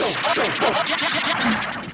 走走走